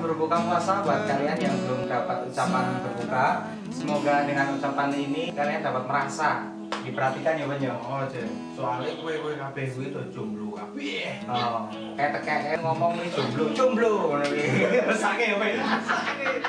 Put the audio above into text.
berbuka puasa buat kalian yang belum dapat ucapan berbuka. Semoga dengan ucapan ini kalian dapat merasa diperhatikan ya banyak. Oh, Jen. Soalnya gue gue kabeh gue itu jomblo kabeh. Oh, kayak tekek ngomong nih jomblo, jomblo. Sakit ya, banyak Sakit.